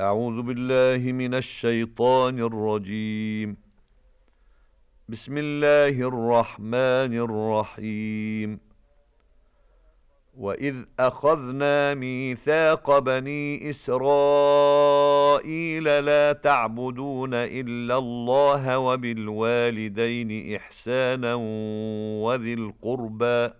أعوذ بالله من الشيطان الرجيم. بسم الله الرحمن الرحيم. وَإِذْ أَخَذْنَا مِيثَاقَ بَنِي إِسْرَائِيلَ لَا تَعْبُدُونَ إِلَّا اللَّهَ وَبِالْوَالِدَيْنِ إِحْسَانًا وَذِي الْقُرْبَى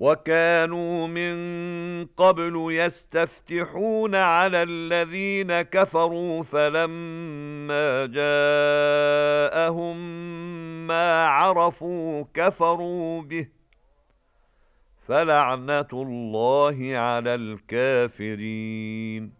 وَكَانُوا مِن قَبْلُ يَسْتَفْتِحُونَ عَلَى الَّذِينَ كَفَرُوا فَلَمَّا جَاءَهُم مَّا عَرَفُوا كَفَرُوا بِهِ فَلَعْنَةُ اللَّهِ عَلَى الْكَافِرِينَ.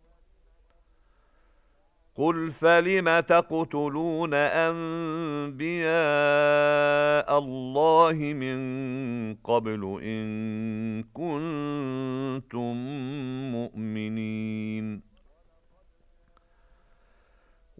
قُلْ فَلِمَ تَقْتُلُونَ أَنبِيَاءَ اللَّهِ مِن قَبْلُ إِن كُنتُم مُّؤْمِنِينَ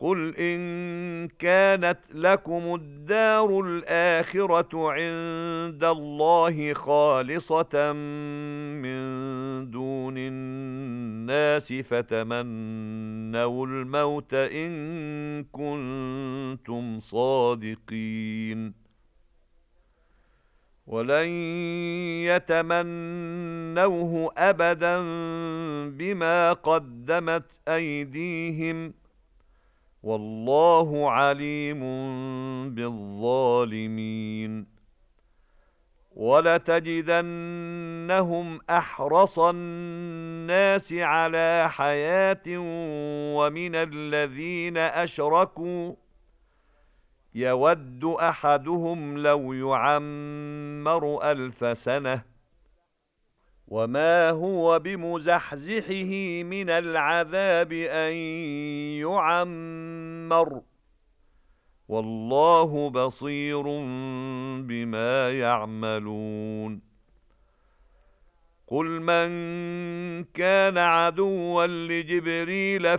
قُلْ إِن كَانَتْ لَكُمُ الدَّارُ الْآخِرَةُ عِندَ اللَّهِ خَالِصَةً مِنْ دُونِ النَّاسِ فَتَمَنَّوُا الْمَوْتَ إِن كُنتُمْ صَادِقِينَ وَلَن يَتَمَنَّوْهُ أَبَدًا بِمَا قَدَّمَتْ أَيْدِيهِمْ وَاللَّهُ عَلِيمٌ بِالظَّالِمِينَ. وَلَتَجِدَنَّهُمْ أَحْرَصَ النَّاسِ عَلَى حَيَاةٍ وَمِنَ الَّذِينَ أَشْرَكُوا. يَوَدُّ أَحَدُهُمْ لَوْ يُعَمَّرُ أَلْفَ سَنَةٍ وَمَا هُوَ بِمُزَحْزِحِهِ مِنَ الْعَذَابِ أَن يُعَمَّرَ وَاللَّهُ بَصِيرٌ بِمَا يَعْمَلُونَ قُلْ مَنْ كَانَ عَدُوًّا لِجِبْرِيلَ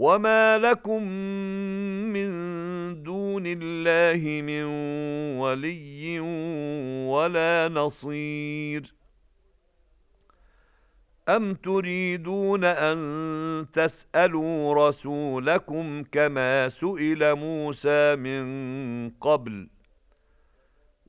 وَمَا لَكُمْ مِنْ دُونِ اللَّهِ مِنْ وَلِيٍّ وَلَا نَصِيرٍ أَمْ تُرِيدُونَ أَنْ تَسْأَلُوا رَسُولَكُمْ كَمَا سُئِلَ مُوسَى مِنْ قَبْلُ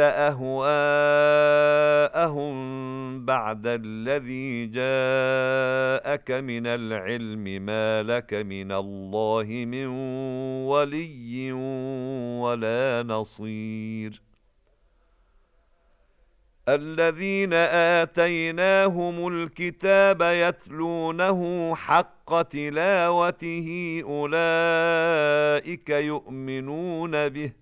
أهواءهم بعد الذي جاءك من العلم ما لك من الله من ولي ولا نصير. الذين آتيناهم الكتاب يتلونه حق تلاوته أولئك يؤمنون به.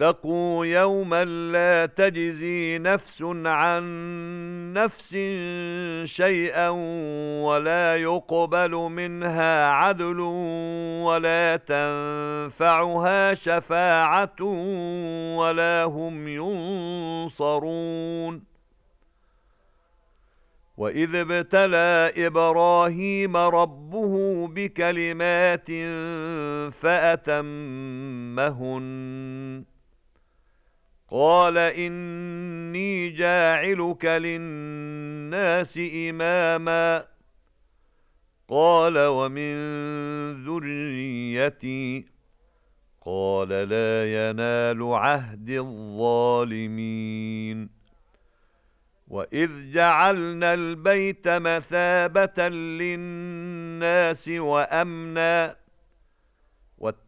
واتقوا يوما لا تجزي نفس عن نفس شيئا ولا يقبل منها عدل ولا تنفعها شفاعة ولا هم ينصرون. وَإِذِ ابْتَلَى إِبْرَاهِيمَ رَبُّهُ بِكَلِمَاتٍ فَأَتَمَّهُنَّ قَالَ إِنِّي جَاعِلُكَ لِلنَّاسِ إِمَامًا. قَالَ وَمِن ذُرِّيَّتِي. قَالَ لَا يَنَالُ عَهْدِ الظَّالِمِينَ. وَإِذْ جَعَلْنَا الْبَيْتَ مَثَابَةً لِلنَّاسِ وَأَمْنًا.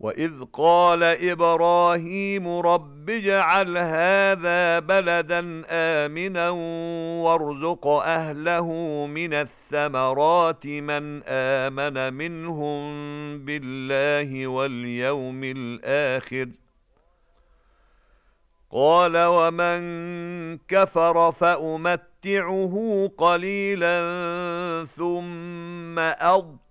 وَإِذْ قَالَ إِبْرَاهِيمُ رَبِّ اجْعَلْ هَذَا بَلَدًا آمِنًا وَارْزُقْ أَهْلَهُ مِنَ الثَّمَرَاتِ مَنْ آمَنَ مِنْهُمْ بِاللَّهِ وَالْيَوْمِ الْآخِرِ قَالَ وَمَنْ كَفَرَ فَأُمَتِّعُهُ قَلِيلًا ثُمَّ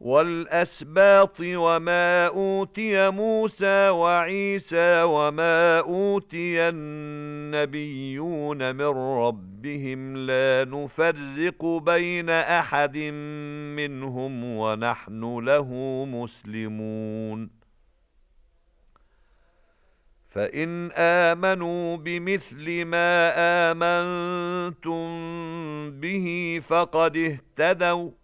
وَالْأَسْبَاطِ وَمَا أُوتِيَ مُوسَى وَعِيسَى وَمَا أُوتِيَ النَّبِيُّونَ مِنْ رَبِّهِمْ لَا نُفَرِّقُ بَيْنَ أَحَدٍ مِنْهُمْ وَنَحْنُ لَهُ مُسْلِمُونَ. فَإِنْ آمَنُوا بِمِثْلِ مَا آمَنْتُمْ بِهِ فَقَدِ اهْتَدَوْا.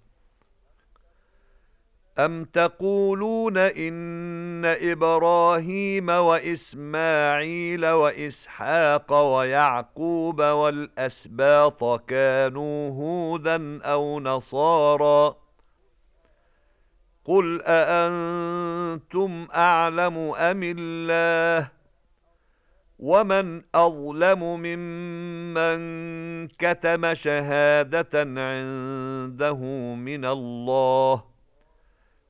أَمْ تَقُولُونَ إِنَّ إِبْرَاهِيمَ وَإِسْمَاعِيلَ وَإِسْحَاقَ وَيَعْقُوبَ وَالْأَسْبَاطَ كَانُوا هُودًا أَوْ نَصَارَى قُلْ أَأَنْتُمْ أَعْلَمُ أَمِ اللَّهُ وَمَنْ أَظْلَمُ مِمَّنْ كَتَمَ شَهَادَةً عِنْدَهُ مِنَ اللَّهِ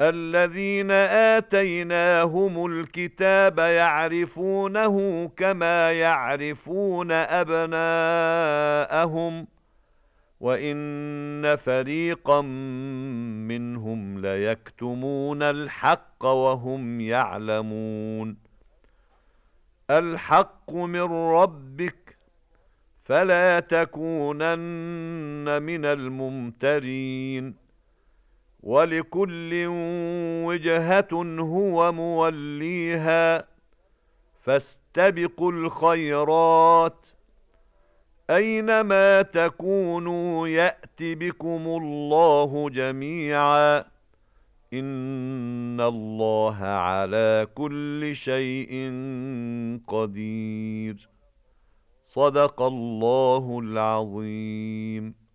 الَّذِينَ آتَيْنَاهُمُ الْكِتَابَ يَعْرِفُونَهُ كَمَا يَعْرِفُونَ أَبْنَاءَهُمْ وَإِنَّ فَرِيقًا مِنْهُمْ لَيَكْتُمُونَ الْحَقَّ وَهُمْ يَعْلَمُونَ. الْحَقُّ مِنْ رَبِّكَ فَلَا تَكُونَنَّ مِنَ الْمُمْتَرِينَ. وَلِكُلٍّ وِجْهَةٌ هُوَ مُوَلِّيهَا فَاسْتَبِقُوا الْخَيْرَاتِ. أينما تكونوا يأت بكم الله جميعا إن الله على كل شيء قدير. صدق الله العظيم.